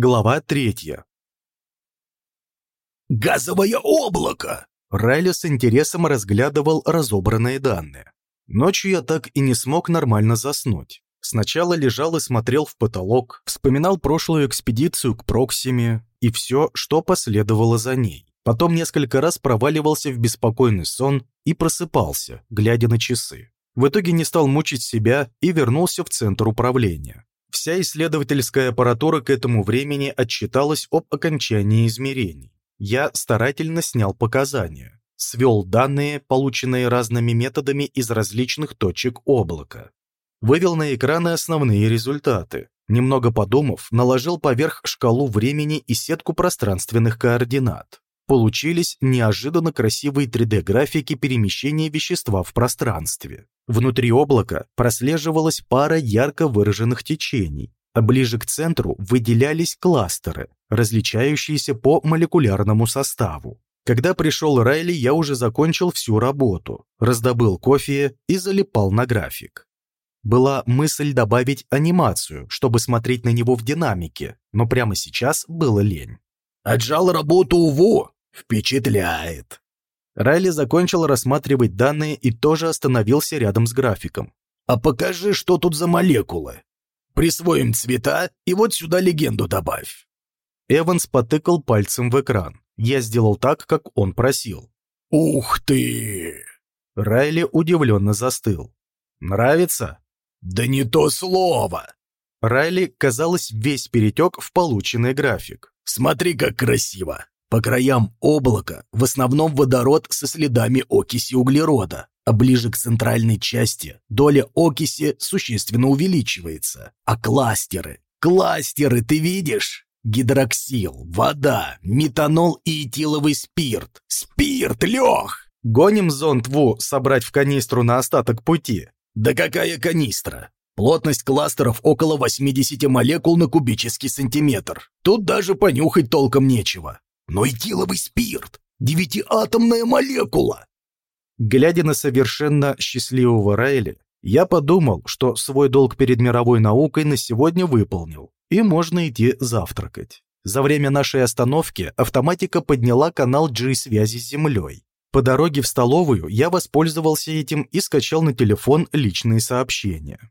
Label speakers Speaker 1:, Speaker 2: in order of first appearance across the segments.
Speaker 1: Глава третья.
Speaker 2: «Газовое облако!»
Speaker 1: Райли с интересом разглядывал разобранные данные. Ночью я так и не смог нормально заснуть. Сначала лежал и смотрел в потолок, вспоминал прошлую экспедицию к Проксиме и все, что последовало за ней. Потом несколько раз проваливался в беспокойный сон и просыпался, глядя на часы. В итоге не стал мучить себя и вернулся в центр управления. Вся исследовательская аппаратура к этому времени отчиталась об окончании измерений. Я старательно снял показания, свел данные, полученные разными методами из различных точек облака. Вывел на экраны основные результаты. Немного подумав, наложил поверх шкалу времени и сетку пространственных координат. Получились неожиданно красивые 3D-графики перемещения вещества в пространстве. Внутри облака прослеживалась пара ярко выраженных течений, а ближе к центру выделялись кластеры, различающиеся по молекулярному составу. Когда пришел Райли, я уже закончил всю работу, раздобыл кофе и залипал на график. Была мысль добавить анимацию, чтобы смотреть на него в динамике, но прямо сейчас было лень.
Speaker 2: «Отжал работу УВО! Впечатляет!»
Speaker 1: Райли закончил рассматривать данные и тоже остановился рядом с графиком.
Speaker 2: «А покажи, что тут за молекулы. Присвоим цвета и вот сюда легенду добавь».
Speaker 1: Эванс потыкал пальцем в экран. Я сделал так, как он просил.
Speaker 2: «Ух ты!»
Speaker 1: Райли удивленно застыл. «Нравится?»
Speaker 2: «Да не то слово!»
Speaker 1: Райли, казалось, весь перетек в полученный график.
Speaker 2: «Смотри, как красиво! По краям облака в основном водород со следами окиси углерода, а ближе к центральной части доля окиси существенно увеличивается. А кластеры, кластеры ты видишь? Гидроксил, вода, метанол и этиловый спирт. Спирт, Лех!
Speaker 1: Гоним зонд ВУ собрать в канистру на остаток пути.
Speaker 2: Да какая канистра? Плотность кластеров около 80 молекул на кубический сантиметр. Тут даже понюхать толком нечего. Но этиловый спирт – девятиатомная молекула.
Speaker 1: Глядя на совершенно счастливого Райли, я подумал, что свой долг перед мировой наукой на сегодня выполнил, и можно идти завтракать. За время нашей остановки автоматика подняла канал G-связи с Землей. По дороге в столовую я воспользовался этим и скачал на телефон личные сообщения.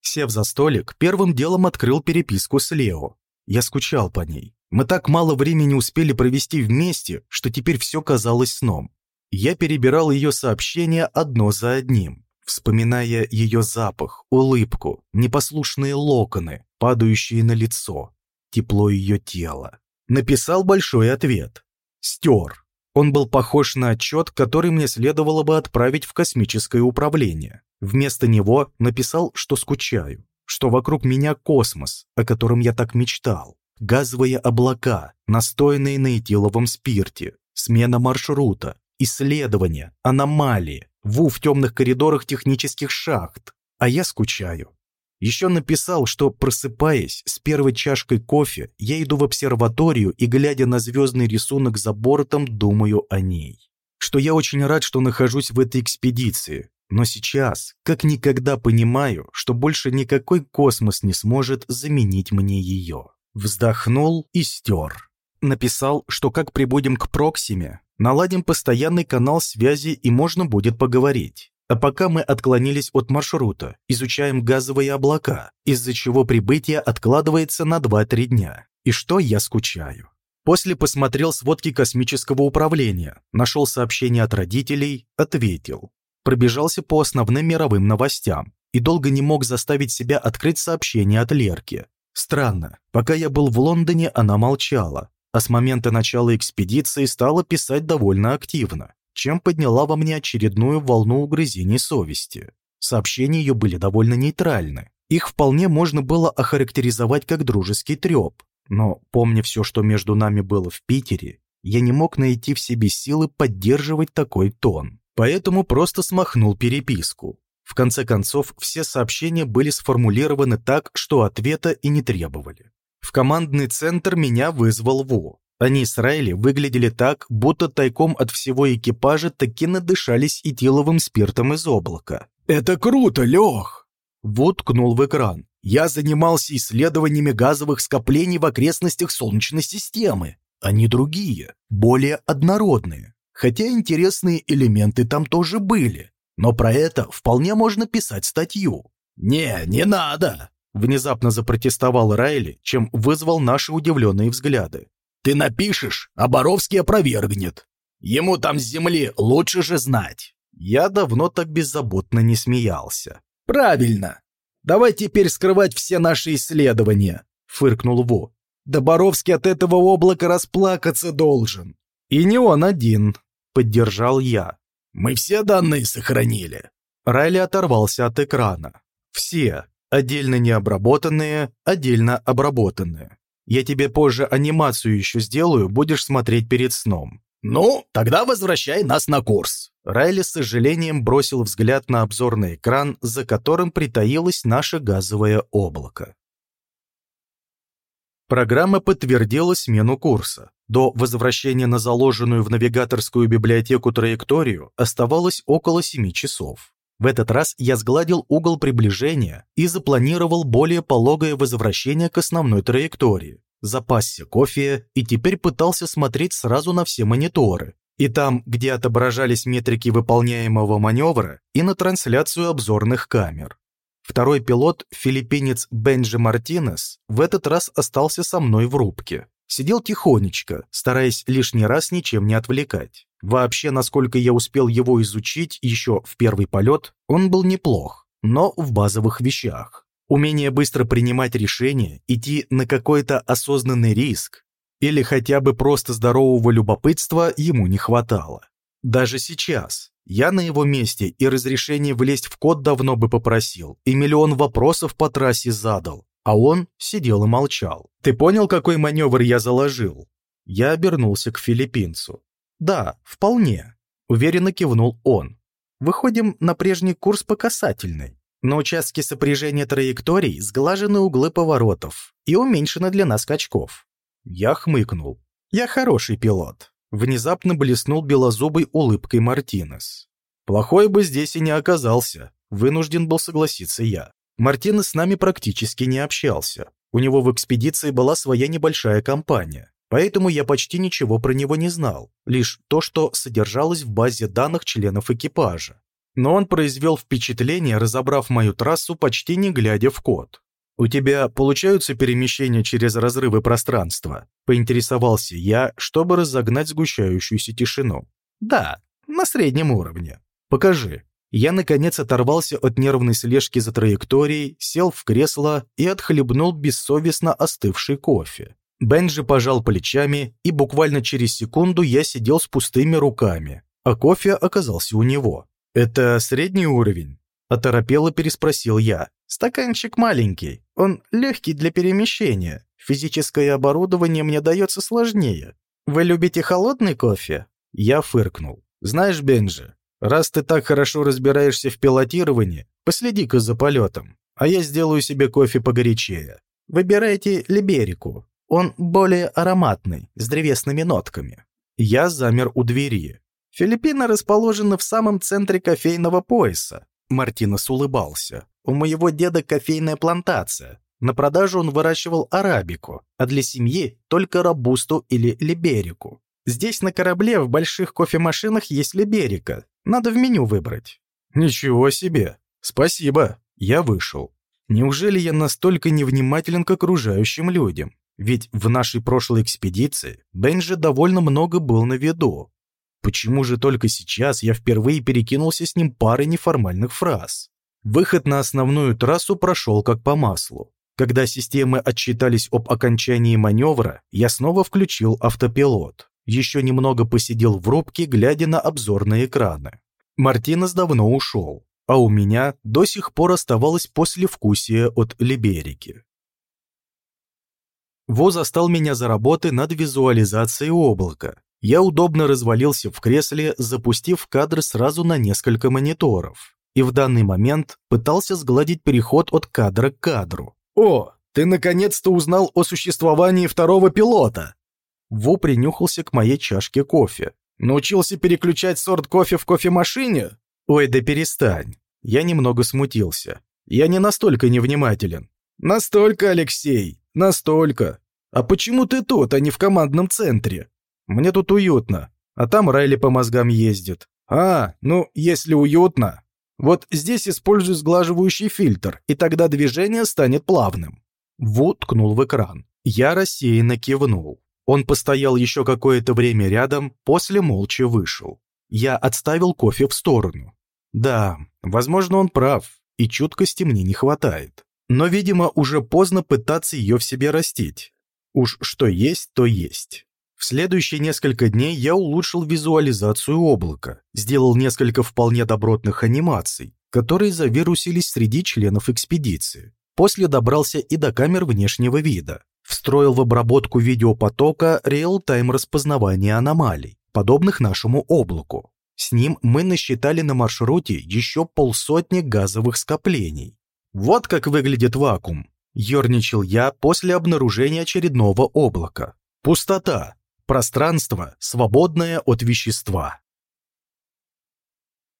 Speaker 1: Сев за столик, первым делом открыл переписку с Лео. Я скучал по ней. Мы так мало времени успели провести вместе, что теперь все казалось сном. Я перебирал ее сообщения одно за одним, вспоминая ее запах, улыбку, непослушные локоны, падающие на лицо, тепло ее тела. Написал большой ответ. Стер. Он был похож на отчет, который мне следовало бы отправить в космическое управление. Вместо него написал, что скучаю, что вокруг меня космос, о котором я так мечтал, газовые облака, настоянные на этиловом спирте, смена маршрута, исследования, аномалии, ВУ в темных коридорах технических шахт. А я скучаю. Еще написал, что, просыпаясь с первой чашкой кофе, я иду в обсерваторию и, глядя на звездный рисунок за бортом, думаю о ней. Что я очень рад, что нахожусь в этой экспедиции, но сейчас, как никогда понимаю, что больше никакой космос не сможет заменить мне ее. Вздохнул и стер. Написал, что как прибудем к Проксиме, наладим постоянный канал связи и можно будет поговорить. А пока мы отклонились от маршрута, изучаем газовые облака, из-за чего прибытие откладывается на 2-3 дня. И что я скучаю. После посмотрел сводки космического управления, нашел сообщение от родителей, ответил. Пробежался по основным мировым новостям и долго не мог заставить себя открыть сообщение от Лерки. Странно, пока я был в Лондоне, она молчала, а с момента начала экспедиции стала писать довольно активно чем подняла во мне очередную волну угрызений совести. Сообщения ее были довольно нейтральны. Их вполне можно было охарактеризовать как дружеский треп. Но, помня все, что между нами было в Питере, я не мог найти в себе силы поддерживать такой тон. Поэтому просто смахнул переписку. В конце концов, все сообщения были сформулированы так, что ответа и не требовали. В командный центр меня вызвал Во. Они с Райли выглядели так, будто тайком от всего экипажа таки надышались этиловым спиртом из облака.
Speaker 2: «Это круто, Лех!»
Speaker 1: Вот ткнул в экран.
Speaker 2: Я занимался исследованиями газовых скоплений в окрестностях Солнечной системы. Они другие, более однородные. Хотя интересные элементы там тоже были. Но про это вполне можно писать статью. «Не, не надо!» Внезапно запротестовал Райли, чем вызвал наши удивленные взгляды. «Ты напишешь, а Боровский опровергнет. Ему там с земли лучше же знать». Я давно так беззаботно не смеялся. «Правильно. Давай теперь скрывать все наши исследования», — фыркнул Во. «Да Боровский от этого облака расплакаться должен». «И не он один», — поддержал я. «Мы все данные сохранили». Райли оторвался от экрана. «Все. Отдельно необработанные, отдельно обработанные. Я тебе позже анимацию еще сделаю, будешь смотреть перед сном». «Ну, тогда возвращай нас на курс». Райли с сожалением бросил взгляд на обзорный экран, за которым притаилось наше газовое облако. Программа подтвердила смену курса. До возвращения на заложенную в навигаторскую библиотеку траекторию оставалось около 7 часов. В этот раз я сгладил угол приближения и запланировал более пологое возвращение к основной траектории. Запасся кофе и теперь пытался смотреть сразу на все мониторы. И там, где отображались метрики выполняемого маневра, и на трансляцию обзорных камер. Второй пилот, филиппинец Бенджи Мартинес, в этот раз остался со мной в рубке. Сидел тихонечко, стараясь лишний раз ничем не отвлекать. Вообще, насколько я успел его изучить еще в первый полет, он был неплох, но в базовых вещах. Умение быстро принимать решения, идти на какой-то осознанный риск или хотя бы просто здорового любопытства ему не хватало. Даже сейчас. Я на его месте и разрешение влезть в код давно бы попросил, и миллион вопросов по трассе задал, а он сидел и молчал. «Ты понял, какой маневр я заложил?» Я обернулся к филиппинцу. «Да, вполне», — уверенно кивнул он. «Выходим на прежний курс по касательной. На участке сопряжения траекторий сглажены углы поворотов и уменьшены длина скачков». Я хмыкнул. «Я хороший пилот». Внезапно блеснул белозубой улыбкой Мартинес. «Плохой бы здесь и не оказался», — вынужден был согласиться я. Мартинес с нами практически не общался. У него в экспедиции была своя небольшая компания. Поэтому я почти ничего про него не знал, лишь то, что содержалось в базе данных членов экипажа. Но он произвел впечатление, разобрав мою трассу, почти не глядя в код. «У тебя получаются перемещения через разрывы пространства?» – поинтересовался я, чтобы разогнать сгущающуюся тишину. «Да, на среднем уровне. Покажи». Я, наконец, оторвался от нервной слежки за траекторией, сел в кресло и отхлебнул бессовестно остывший кофе. Бенджи пожал плечами, и буквально через секунду я сидел с пустыми руками, а кофе оказался у него. «Это средний уровень?» – оторопело переспросил я. «Стаканчик маленький, он легкий для перемещения. Физическое оборудование мне дается сложнее. Вы любите холодный кофе?» Я фыркнул. «Знаешь, Бенджи, раз ты так хорошо разбираешься в пилотировании, последи-ка за полетом, а я сделаю себе кофе погорячее. Выбирайте либерику, он более ароматный, с древесными нотками. Я замер у двери. Филиппины расположены в самом центре кофейного пояса. Мартинес улыбался. У моего деда кофейная плантация. На продажу он выращивал арабику, а для семьи только робусту или либерику. Здесь на корабле в больших кофемашинах есть либерика. Надо в меню выбрать. Ничего себе. Спасибо. Я вышел. Неужели я настолько невнимателен к окружающим людям? Ведь в нашей прошлой экспедиции Бенджи довольно много был на виду. Почему же только сейчас я впервые перекинулся с ним парой неформальных фраз? Выход на основную трассу прошел как по маслу. Когда системы отчитались об окончании маневра, я снова включил автопилот. Еще немного посидел в рубке, глядя на обзорные экраны. Мартинес давно ушел, а у меня до сих пор оставалось послевкусие от Либерики. Во застал меня за работой над визуализацией облака. Я удобно развалился в кресле, запустив кадр сразу на несколько мониторов. И в данный момент пытался сгладить переход от кадра к кадру. «О, ты наконец-то узнал о существовании второго пилота!» Во принюхался к моей чашке кофе. «Научился переключать сорт кофе в кофемашине?» «Ой, да перестань!» Я немного смутился. «Я не настолько невнимателен.
Speaker 1: «Настолько, Алексей, настолько. А почему ты тут, а не в командном центре? Мне тут уютно, а там Райли по мозгам ездит. А, ну, если уютно. Вот здесь используй сглаживающий фильтр, и тогда движение станет плавным». Ву ткнул в экран. Я рассеянно кивнул. Он постоял еще какое-то время рядом, после молча вышел. Я отставил кофе в сторону. Да, возможно, он прав, и чуткости мне не хватает. Но, видимо, уже поздно пытаться ее в себе растить. Уж что есть, то есть. В следующие несколько дней я улучшил визуализацию облака, сделал несколько вполне добротных анимаций, которые завирусились среди членов экспедиции. После добрался и до камер внешнего вида. Встроил в обработку видеопотока реал-тайм распознавания аномалий, подобных нашему облаку. С ним мы насчитали на маршруте еще полсотни газовых скоплений. Вот как выглядит вакуум. Ёрничал я после обнаружения очередного облака. Пустота. Пространство, свободное от вещества.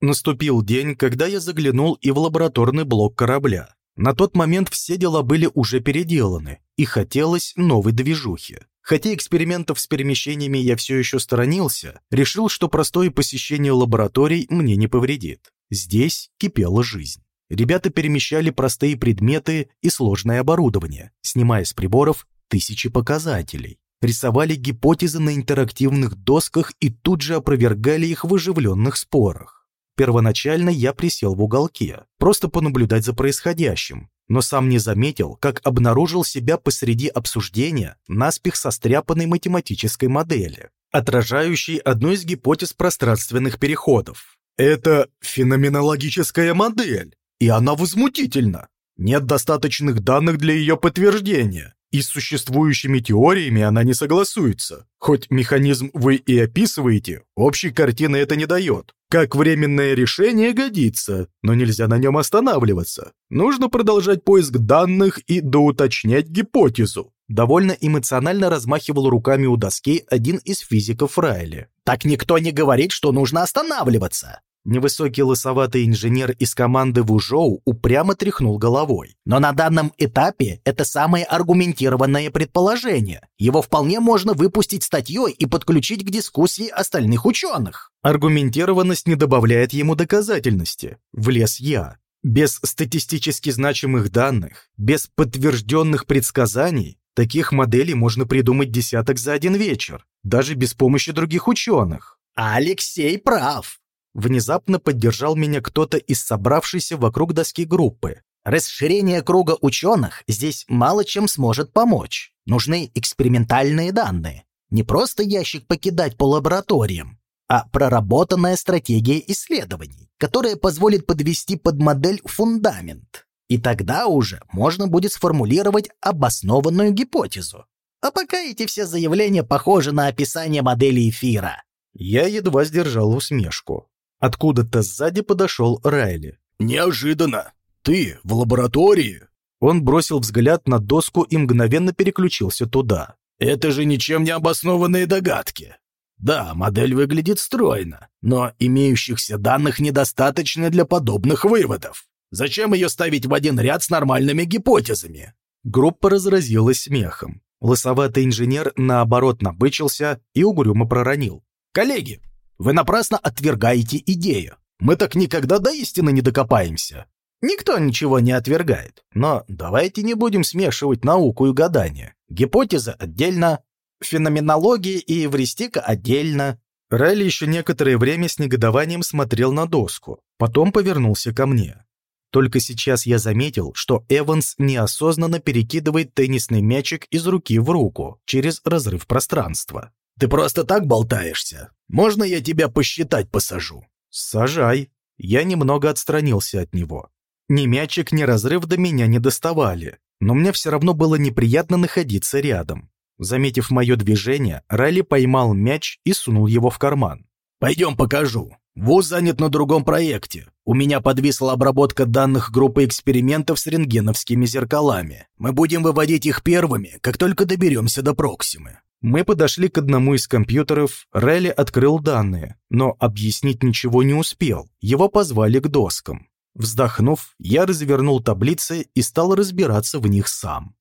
Speaker 1: Наступил день, когда я заглянул и в лабораторный блок корабля. На тот момент все дела были уже переделаны, и хотелось новой движухи. Хотя экспериментов с перемещениями я все еще сторонился, решил, что простое посещение лабораторий мне не повредит. Здесь кипела жизнь. Ребята перемещали простые предметы и сложное оборудование, снимая с приборов тысячи показателей. Рисовали гипотезы на интерактивных досках и тут же опровергали их в оживленных спорах. Первоначально я присел в уголке, просто понаблюдать за происходящим, но сам не заметил, как обнаружил себя посреди обсуждения наспех состряпанной математической модели, отражающей одну из гипотез пространственных переходов. Это феноменологическая модель, и она возмутительна. Нет достаточных данных для ее подтверждения, и с существующими теориями она не согласуется. Хоть механизм вы и описываете, общей картины это не дает. Как временное решение годится, но нельзя на нем останавливаться. Нужно продолжать поиск данных и доуточнять гипотезу. Довольно эмоционально размахивал руками у доски один из физиков Райли.
Speaker 2: «Так никто не говорит, что нужно останавливаться!»
Speaker 1: Невысокий лысоватый инженер из команды Вужоу упрямо тряхнул головой.
Speaker 2: Но на данном этапе это самое аргументированное предположение. Его вполне можно выпустить статьей и подключить к дискуссии остальных ученых.
Speaker 1: Аргументированность не добавляет ему доказательности. Влез я. Без статистически значимых данных, без подтвержденных предсказаний, таких моделей можно придумать десяток за один вечер, даже без помощи других ученых.
Speaker 2: Алексей прав.
Speaker 1: Внезапно поддержал меня кто-то из собравшейся вокруг доски группы.
Speaker 2: Расширение круга ученых здесь мало чем сможет помочь. Нужны экспериментальные данные. Не просто ящик покидать по лабораториям, а проработанная стратегия исследований, которая позволит подвести под модель фундамент. И тогда уже можно будет сформулировать обоснованную гипотезу. А пока эти все заявления похожи на описание модели эфира.
Speaker 1: Я едва сдержал усмешку. Откуда-то сзади подошел Райли.
Speaker 3: «Неожиданно! Ты в лаборатории?»
Speaker 1: Он бросил взгляд на доску и мгновенно переключился туда.
Speaker 3: «Это же ничем не обоснованные догадки. Да, модель выглядит стройно, но имеющихся данных недостаточно для подобных выводов. Зачем ее ставить в один ряд с нормальными гипотезами?»
Speaker 1: Группа разразилась смехом. Лысоватый инженер, наоборот, набычился и угрюмо проронил.
Speaker 2: «Коллеги, вы напрасно отвергаете идею. Мы так никогда до истины не докопаемся. Никто ничего не отвергает. Но давайте не будем смешивать науку и гадание. Гипотеза отдельно, феноменология и эвристика отдельно.
Speaker 1: Райли еще некоторое время с негодованием смотрел на доску, потом повернулся ко мне. Только сейчас я заметил, что Эванс неосознанно перекидывает теннисный мячик из руки в руку через разрыв пространства.
Speaker 3: Ты просто так болтаешься? Можно я тебя посчитать посажу?»
Speaker 1: «Сажай». Я немного отстранился от него. Ни мячик, ни разрыв до меня не доставали, но мне все равно было неприятно находиться рядом. Заметив мое движение, Райли поймал мяч и сунул его в карман.
Speaker 3: «Пойдем покажу. ВУЗ занят на другом проекте. У меня подвисла обработка данных группы экспериментов с рентгеновскими зеркалами. Мы будем выводить их первыми, как только доберемся до Проксимы.
Speaker 1: Мы подошли к одному из компьютеров, Релли открыл данные, но объяснить ничего не успел, его позвали к доскам. Вздохнув, я развернул таблицы и стал разбираться в них сам.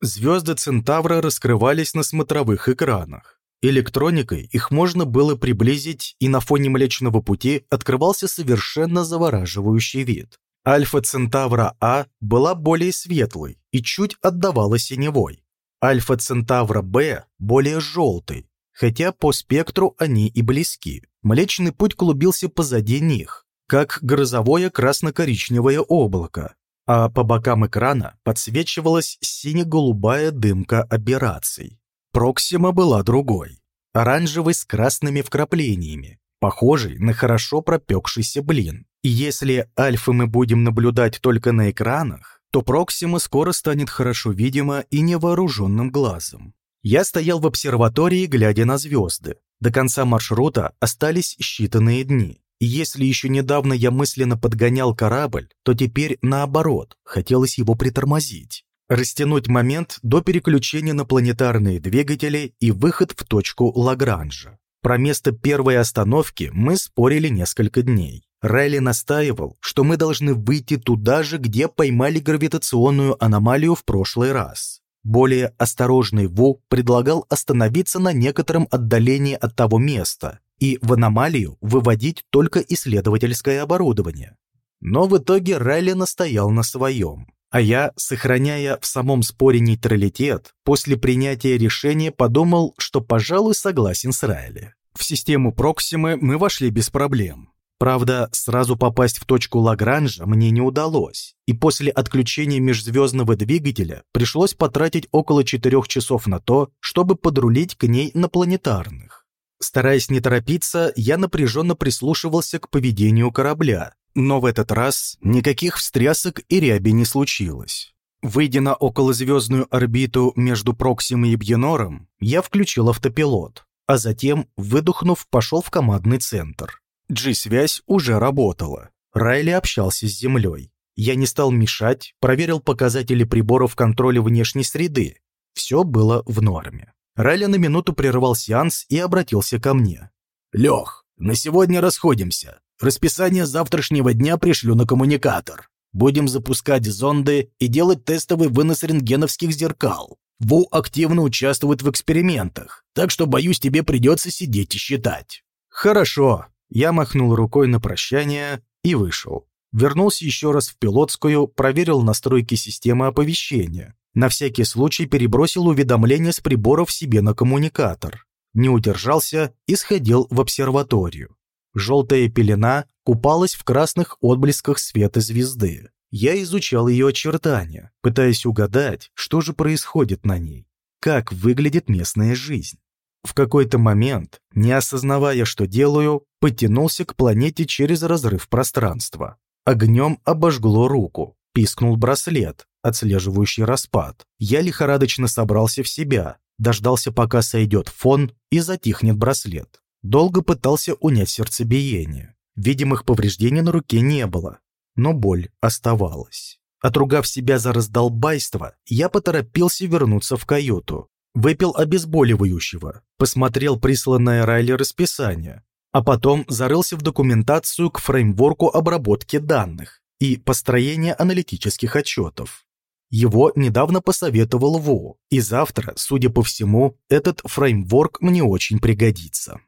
Speaker 1: Звезды Центавра раскрывались на смотровых экранах. Электроникой их можно было приблизить, и на фоне Млечного Пути открывался совершенно завораживающий вид. Альфа Центавра А была более светлой и чуть отдавала синевой. Альфа Центавра Б более желтой, хотя по спектру они и близки. Млечный Путь клубился позади них, как грозовое красно-коричневое облако, а по бокам экрана подсвечивалась сине-голубая дымка аберраций. Проксима была другой, оранжевой с красными вкраплениями, похожий на хорошо пропекшийся блин. И если альфы мы будем наблюдать только на экранах, то Проксима скоро станет хорошо видима и невооруженным глазом. Я стоял в обсерватории, глядя на звезды. До конца маршрута остались считанные дни. И если еще недавно я мысленно подгонял корабль, то теперь наоборот, хотелось его притормозить. Растянуть момент до переключения на планетарные двигатели и выход в точку Лагранжа. Про место первой остановки мы спорили несколько дней. Райли настаивал, что мы должны выйти туда же, где поймали гравитационную аномалию в прошлый раз. Более осторожный Ву предлагал остановиться на некотором отдалении от того места и в аномалию выводить только исследовательское оборудование. Но в итоге Райли настоял на своем. А я, сохраняя в самом споре нейтралитет, после принятия решения подумал, что, пожалуй, согласен с Райли. В систему Проксимы мы вошли без проблем. Правда, сразу попасть в точку Лагранжа мне не удалось, и после отключения межзвездного двигателя пришлось потратить около четырех часов на то, чтобы подрулить к ней на планетарных. Стараясь не торопиться, я напряженно прислушивался к поведению корабля, но в этот раз никаких встрясок и ряби не случилось. Выйдя на околозвездную орбиту между Проксимой и Бьенором, я включил автопилот, а затем, выдохнув, пошел в командный центр. G-связь уже работала. Райли общался с Землей. Я не стал мешать, проверил показатели приборов контроля внешней среды. Все было в норме. Райли на минуту прервал сеанс и обратился ко мне.
Speaker 2: «Лех, на сегодня расходимся. Расписание завтрашнего дня пришлю на коммуникатор. Будем запускать зонды и делать тестовый вынос рентгеновских зеркал. Ву активно участвует в экспериментах, так что, боюсь, тебе придется сидеть и считать».
Speaker 1: «Хорошо». Я махнул рукой на прощание и вышел. Вернулся еще раз в пилотскую, проверил настройки системы оповещения. На всякий случай перебросил уведомление с приборов себе на коммуникатор. Не удержался и сходил в обсерваторию. Желтая пелена купалась в красных отблесках света звезды. Я изучал ее очертания, пытаясь угадать, что же происходит на ней, как выглядит местная жизнь. В какой-то момент, не осознавая, что делаю, потянулся к планете через разрыв пространства. Огнем обожгло руку, пискнул браслет, отслеживающий распад. Я лихорадочно собрался в себя, дождался, пока сойдет фон и затихнет браслет. Долго пытался унять сердцебиение. Видимых повреждений на руке не было, но боль оставалась. Отругав себя за раздолбайство, я поторопился вернуться в каюту. Выпил обезболивающего, посмотрел присланное Райли расписание, а потом зарылся в документацию к фреймворку обработки данных и построения аналитических отчетов. Его недавно посоветовал Во, и завтра, судя по всему, этот фреймворк мне очень пригодится.